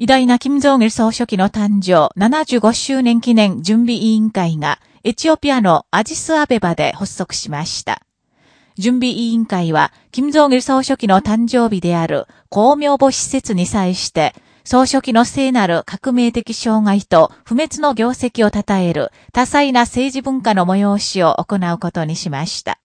偉大な金正義総書記の誕生75周年記念準備委員会がエチオピアのアジスアベバで発足しました。準備委員会は、金正義総書記の誕生日である公明母施設に際して、総書記の聖なる革命的障害と不滅の業績を称える多彩な政治文化の催しを行うことにしました。